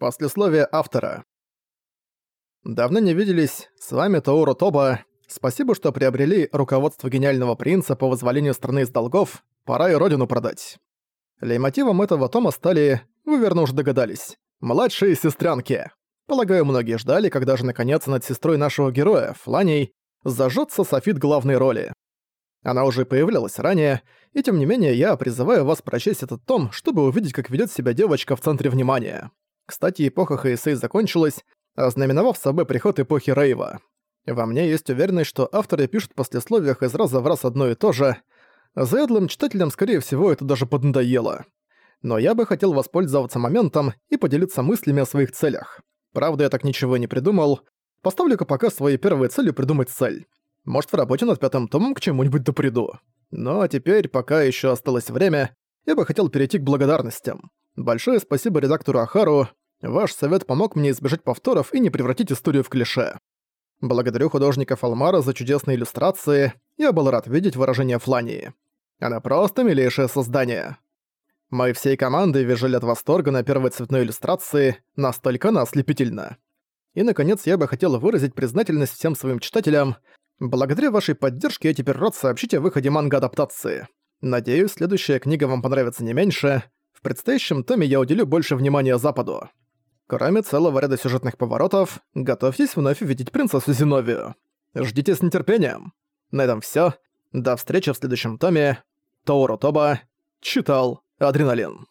Послесловие автора. Давно не виделись, с вами Тауру Тоба. Спасибо, что приобрели руководство гениального принца по вызволению страны из долгов. Пора и родину продать. Леймотивом этого тома стали, вы верно уже догадались, младшие сестрянки. Полагаю, многие ждали, когда же наконец над сестрой нашего героя, Фланей, зажжется софит главной роли. Она уже появлялась ранее, и тем не менее я призываю вас прочесть этот том, чтобы увидеть, как ведет себя девочка в центре внимания. Кстати, эпоха Хэйсэй закончилась, ознаменовав собой приход эпохи Рейва. Во мне есть уверенность, что авторы пишут в послесловиях из раза в раз одно и то же. Заядлым читателям, скорее всего, это даже поднадоело. Но я бы хотел воспользоваться моментом и поделиться мыслями о своих целях. Правда, я так ничего не придумал. Поставлю-ка пока своей первой целью придумать цель. Может, в работе над пятым томом к чему-нибудь доприду. Ну а теперь, пока еще осталось время, я бы хотел перейти к благодарностям. Большое спасибо редактору Ахару, Ваш совет помог мне избежать повторов и не превратить историю в клише. Благодарю художника Фалмара за чудесные иллюстрации, я был рад видеть выражение Флании. Она просто милейшее создание. Мы всей командой визжали от восторга на первой цветной иллюстрации, настолько она ослепительна. И, наконец, я бы хотел выразить признательность всем своим читателям. Благодаря вашей поддержке я теперь рад сообщить о выходе манга-адаптации. Надеюсь, следующая книга вам понравится не меньше. В предстоящем томе я уделю больше внимания Западу. Кроме целого ряда сюжетных поворотов, готовьтесь вновь увидеть принцессу Зиновию. Ждите с нетерпением. На этом всё. До встречи в следующем томе. Тоуро Тоба. Читал. Адреналин.